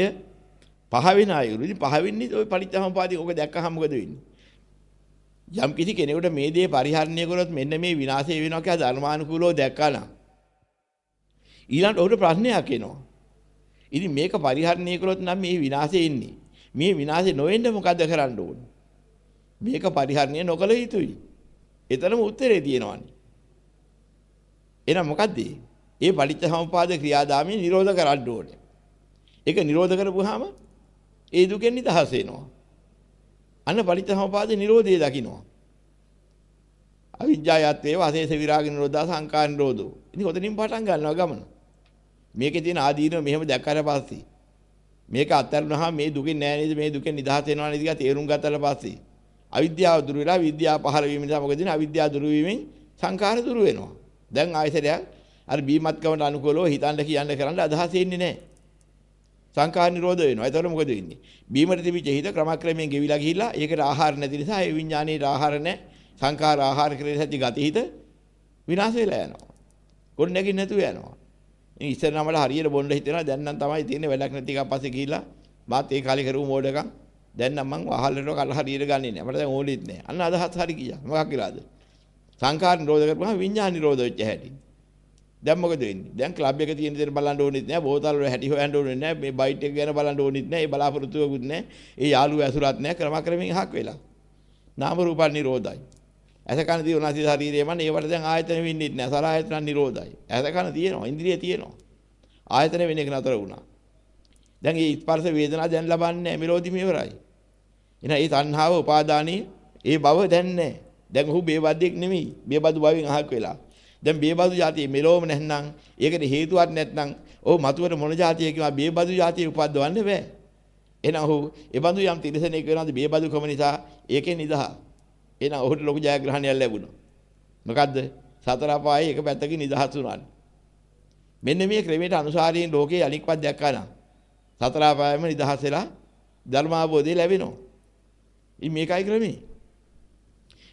පහ වෙන අයුරු. ඉතින් පහ වෙන්නේ ওই පරිත්‍යාසම්පාදී ඔක දැක්කහම මොකද වෙන්නේ? යම් කිසි කෙනෙකුට මේ දේ පරිහරණය කරොත් මෙන්න මේ විනාශය වෙනවා කියලා ධර්මානුකූලව දැක්කා නම් ඊළඟට ඔහුට ප්‍රශ්නයක් එනවා. ඉතින් මේක පරිහරණය කළොත් නම් මේ විනාශය එන්නේ. මේ විනාශය නොවෙන්න මොකද කරන්න ඕනේ? මේක පරිහරණය නොකළ යුතුයි. එතනම උත්තරේ තියෙනවානේ. එහෙනම් මොකද්ද? ඒ පටිච්චසමුපාද ක්‍රියාදාමය නිරෝධ කරන්න ඕනේ. ඒක නිරෝධ කරපුවාම ඒ දුකෙන් නිදහස් වෙනවා. අන්න පටිච්චසමුපාද නිරෝධය දකින්නවා. අවිජ්ජායත්තේ වාසේස විරාග නිරෝධා සංකාර නිරෝධෝ. ඉතින් ඔතනින් පටන් ගන්නවා ගමන. මේකේ තියෙන ආදීනව මෙහෙම දැක්කට පස්සේ මේක අත්හැරුණාම මේ දුකෙන් නෑ නේද මේ දුකෙන් නිදහස් වෙනවා නේද කියලා තේරුම් ගත්තට පස්සේ අවිද්‍යාව දුරු වෙලා විද්‍යාව පහළ වීම නිසා මොකද වෙන්නේ අවිද්‍යාව දුරු වීමෙන් සංඛාර දුරු වෙනවා දැන් ආයතනයක් අර බීමත්කමට අනුකූලව හිතන්න කියන්න කරන්න අදහස් එන්නේ නැහැ සංඛාර නිරෝධ වෙනවා. එතකොට මොකද වෙන්නේ? බීමට තිබිච්ච හිත ක්‍රමක්‍රමයෙන් ගෙවිලා ගිහිල්ලා ඒකට ආහාර නැති නිසා ඒ විඥානයේ ආහාර නැහැ. සංඛාර ආහාර කරේ නැති ගති හිත විනාශ වෙලා යනවා. ගොඩ නැගින්න නැතුව යනවා. ඉතින් ඉස්සර නමල හරියට බොන්න හිතෙනවා දැන් නම් තමයි තියෙන්නේ වැඩක් නැති එකක් පස්සේ ගිහිල්ලා මාත් ඒ කාලේ කරුව මෝඩකම් දැන් නම් මං වහල්ලට කල හරියට ගන්නෙ නෑ. මට දැන් ඕනෙත් නෑ. අන්න අදහස් හරි ගියා. මොකක් කියලාද? සංඛාර නිරෝධ කරපුවම විඥාන නිරෝධ වෙච්ච හැටි. දැන් මොකද වෙන්නේ? දැන් ක්ලබ් එක තියෙන දේ බලන්න ඕනෙත් නෑ. බෝතල් වල හැටි හොයන්න ඕනෙත් නෑ. මේ බයිට් එක ගැන බලන්න ඕනෙත් නෑ. ඒ බලාපොරොත්තුවකුත් නෑ. ඒ යාළුවෝ ඇසුරත් නෑ. ක්‍රමක්‍රමයෙන් හක් වෙලා. නාම රූප නිරෝධයි. ඇස කන දිව නාසය ශරීරය මන ඒවට දැන් ආයතන වෙන්නේ නැහැ. සල ආයතන නිරෝධයි. ඇස කන තියෙනවා, ඉන්ද්‍රිය තියෙනවා. ආයතන වෙන එක නතර වුණා. දැන් මේ ස්පර්ශ වේදනා දැන් ලබන්නේ නැහැ. මෙලෝදි මෙවරයි. එහෙනම් මේ තණ්හාව උපාදානයේ ඒ බව දැන් නැහැ. දැන් ඔහු බේබද්දෙක් නෙමෙයි. බේබදු භවෙන් අහක් වෙලා. දැන් බේබදු જાතිය මෙලෝම නැත්නම් ඒකට හේතුවක් නැත්නම් ඔහු මතුවට මොන જાතියකින්වා බේබදු જાතිය උපද්දවන්න බෑ. එහෙනම් ඔහු ඒ බඳු යම් තිරසනෙක් වෙනවාද බේබදුකම නිසා ඒකේ නිදහස්. එහෙනම් ඔහුට ලොකු ජයග්‍රහණයක් ලැබුණා. මොකද්ද? සතර අපායේ එක පැත්තකින් නිදහස් වුණා. මෙන්න මේ ක්‍රමයට අනුසාරයෙන් ලෝකේ අනික්වත් දැක්කා නම් සතර අපායෙම නිදහස් වෙලා ධර්මාභෝධය ලැබෙනවා. ඉතින් මේකයි ක්‍රමේ.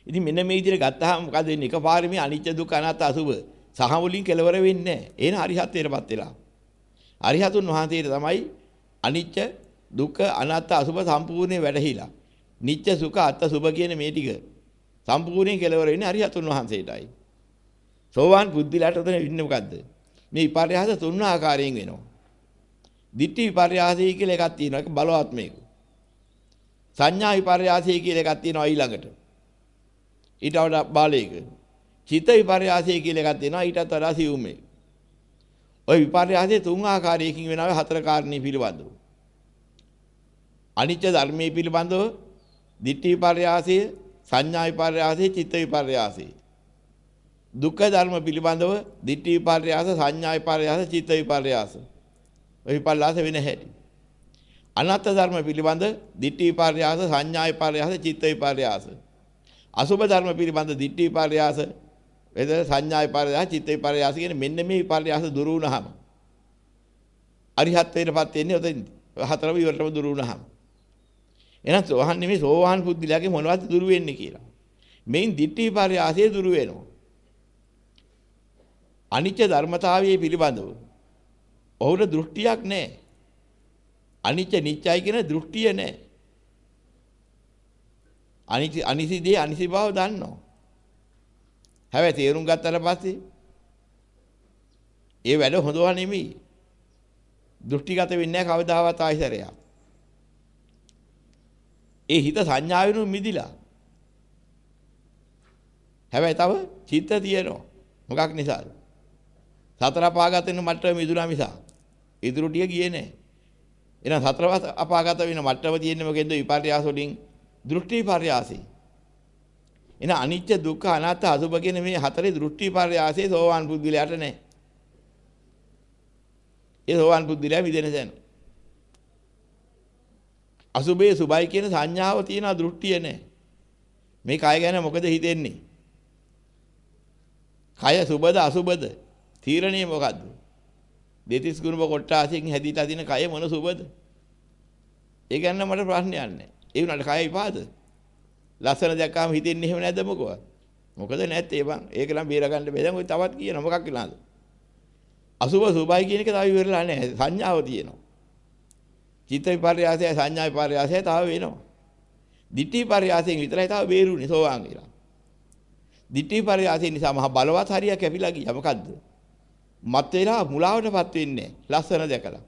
ඉතින් මෙන්න මේ විදිහට ගත්තාම මොකද වෙන්නේ? එකපාරෙ මේ අනිත්‍ය දුක්ඛ අනාත්ම අසුබ සහ වලින් කෙලවර වෙන්නේ නැහැ. එන හරිහත්ත්වයටපත් වෙලා. අරිහතුන් වහන්සේට තමයි අනිත්‍ය දුක්ඛ අනාත්ම අසුබ සම්පූර්ණයෙන් වැටහිලා. නිත්‍ය සුඛ අත්ත සුබ කියන මේ ටික සම්පූර්ණයෙන් කෙලවර වෙන්නේ අරිහතුන් වහන්සේටයි. සෝවාන් බුද්ධිලාට උතන ඉන්නේ මොකද්ද? මේ විපර්යාස තුන් ආකාරයෙන් වෙනවා. ditthi විපර්යාසය කියලා එකක් තියෙනවා. ඒක බලවත් මේක. සංඥා විපර්යාසය කියලා එකක් තියෙනවා ඊළඟට. ඊට වඩා බාලයක. චිත්ත විපර්යාසය කියලා එකක් තියෙනවා ඊටත් වඩා සියුම් එක. ওই විපර්යාසයේ තුන් ආකාරයකින් වෙනවා හතර කාරණේ පිළිබඳව. අනිත්‍ය ධර්මයේ පිළිබඳව ditthi විපර්යාසය, සංඥා විපර්යාසය, චිත්ත විපර්යාසය. දුක්ඛ ධර්ම පිළිබඳව ditthi විපර්යාස, සංඥා විපර්යාස, චිත්ත විපර්යාස. ඔය විපල්ලාස වෙන හැටි. අනාත්ම ධර්ම පිළිබඳ ditthi විපර්යාස සංඥා විපර්යාස චිත්ත විපර්යාස අසුභ ධර්ම පිළිබඳ ditthi විපර්යාස වේද සංඥා විපර්යාස චිත්ත විපර්යාස කියන මෙන්න මේ විපර්යාස දුරු වුණාම අරිහත්ත්වයටපත් වෙන්නේ ඔතෙන්ද හතරම ඉවරටම දුරු වුණාම එහෙනම් සෝහන් නෙමෙයි සෝවාන් පුද්ගලයාගේ මොනවද දුරු වෙන්නේ කියලා මේන් ditthi විපර්යාසය දුරු වෙනවා අනිත්‍ය ධර්මතාවයේ පිළිබඳව ඔහුට දෘෂ්ටියක් නැහැ අනිත්‍ය නිත්‍යයි කියන දෘෂ්ටිය නැහැ. අනිත්‍ය අනිසි දේ අනිසි බව දන්නවා. හැබැයි තේරුම් ගත්තට පස්සේ ඒ වැඩ හොඳව නෙමෙයි. දෘෂ්ටිගත වෙන්නේ නැහැ කවදාවත් ආයිසරයක්. ඒ හිත සංඥාවෙනුත් මිදිලා. හැබැයි තව චිත්ත තියෙනවා. මොකක් නිසාද? සතර පාගත වෙන මට්ටම මිදුණා මිසා. ඉදිරි ටික ගියේ නැහැ. එහෙනම් සතරවත් අපාගත වෙන මට්ටම තියෙන්නේ මොකෙන්ද විපර්යාස වලින් දෘෂ්ටි විපර්යාසයි. එහෙනම් අනිත්‍ය දුක්ඛ අනාත්ම අසුභ කියන මේ හතරේ දෘෂ්ටි විපර්යාසයේ සෝවාන් පුද්ගලයාට නැහැ. ඒ සෝවාන් පුද්ගලයා විදෙන තැන. අසුභයේ සුභයි කියන සංඥාව තියෙන දෘෂ්ටිය නැහැ. මේ කය ගැන මොකද හිතෙන්නේ? කය සුබද අසුබද? තීරණය මොකද්ද? දෙතිස් ගුණම කොට්ටාසියෙන් හැදිලා තියෙන කය මොන සුබද? ඒ ගැන මට ප්‍රශ්නයක් නැහැ. ඒ උනාට කය විපාද. ලස්සන දැක්කාම හිතෙන්නේ එහෙම නැද්ද මොකෝ? මොකද නැත්තේ බං. ඒක නම් බේර ගන්න බෑ. දැන් ඔය තවත් කියන මොකක් කියලාද? අසුබ සුබයි කියන එක තව ඉවරලා නැහැ. සංඥාව තියෙනවා. චිත්ත විපර්යාසය සංඥා විපර්යාසය තව වෙනවා. ditthi විපර්යාසයෙන් විතරයි තව බේරුනේ සෝවාන් කියලා. ditthi විපර්යාසය නිසා මහ බලවත් හරියක් කැපිලා ගියා. මොකද්ද? මත් වෙලා මුලාවටපත් වෙන්නේ ලස්සන දැකලා.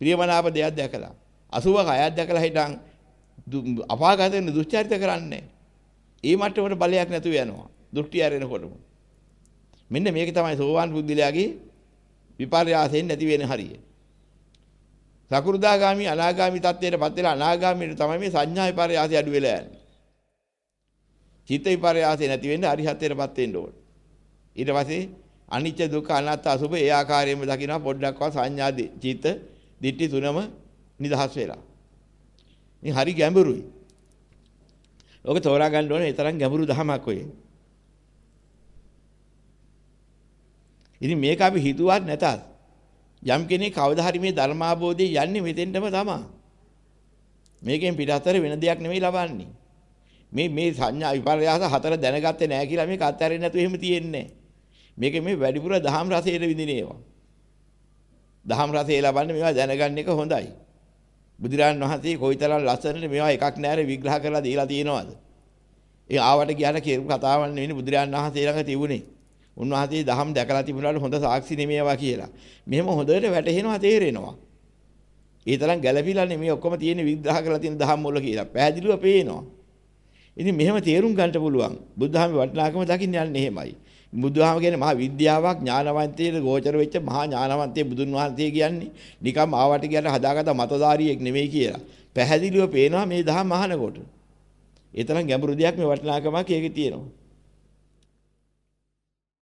ප්‍රියමනාප දෙයක් දැකලා. අසුව කයක් දැකලා හිටන් අපාගත වෙන දුස්චරිත කරන්නේ. ඒ මට්ටමට බලයක් නැතුව යනවා. දෘෂ්ටි ඇරෙනකොටම. මෙන්න මේක තමයි සෝවාන් බුද්ධිලයාගේ විපර්යාසයෙන් නැති වෙන හරිය. සකුරුදාගාමි අනාගාමි තත්ත්වයටපත් වෙලා අනාගාමීට තමයි මේ සංඥා විපර්යාසය අඩු වෙලා යන්නේ. චිත්ත විපර්යාසය නැති වෙන්නේ අරිහත්ත්වයටපත් වෙන්න ඕන. ඊට පස්සේ අනිත්‍ය දුක්ඛ අනාත්ම අසුභ ඒ ආකාරයෙන්ම දකිනවා පොඩ්ඩක්වත් සංඥා චිත්ත දිට්ඨි තුනම නිදහස් වෙලා. මේ හරි ගැඹුරුයි. ඔක තෝරා ගන්න ඕනේ ඒ තරම් ගැඹුරු දහමක් ඔය. ඉතින් මේක අපි හිතුවත් නැතත් යම් කෙනෙක් කවදා හරි මේ ධර්මාබෝධය යන්නේ මෙතෙන්ටම තමයි. මේකෙන් පිටතර වෙන දෙයක් නෙමෙයි ලබන්නේ. මේ මේ සංඥා විපර්යාස හතර දැනගත්තේ නැහැ කියලා මේක අත්හැරෙන්නේ නැතුව එහෙම තියෙන්නේ මේක මේ වැඩිපුර දහම් රසයට විඳින ඒවා. දහම් රසය ලබන්නේ මේවා දැනගන්න එක හොඳයි. බුදුරන් වහන්සේ කොයිතරම් ලස්සනට මේවා එකක් නෑර විග්‍රහ කරලා දීලා තියෙනවද? ඒ ආවට ගියාට කියපු කතාවක් නෙවෙයි බුදුරන් වහන්සේ ළඟ තිබුණේ. උන්වහන්සේ දහම් දැකලා තිබුණාලු හොඳ සාක්ෂි නෙමේවා කියලා. මෙහෙම හොඳට වැටහෙනවා තේරෙනවා. ඒ තරම් ගැළපිලානේ මේ ඔක්කොම තියෙන විග්‍රහ කරලා තියෙන දහම් වල කියලා. පැහැදිලිව පේනවා. ඉතින් මෙහෙම තේරුම් ගන්නට පුළුවන්. බුද්ධහමේ වටිනාකම දකින්න යන්නේ එහෙමයි. බුදුහාම කියන්නේ මහා විද්‍යාවක් ඥානවන්තයේ ගෝචර වෙච්ච මහා ඥානවන්තයේ බුදුන් වහන්සේ කියන්නේ නිකම් ආවට ගියට හදාගත්ත මතධාරියෙක් නෙමෙයි කියලා. පැහැදිලිව පේනවා මේ දහම් අහනකොට. ඒ තරම් ගැඹුරු දෙයක් මේ වටිනාකමක් ඒකේ තියෙනවා.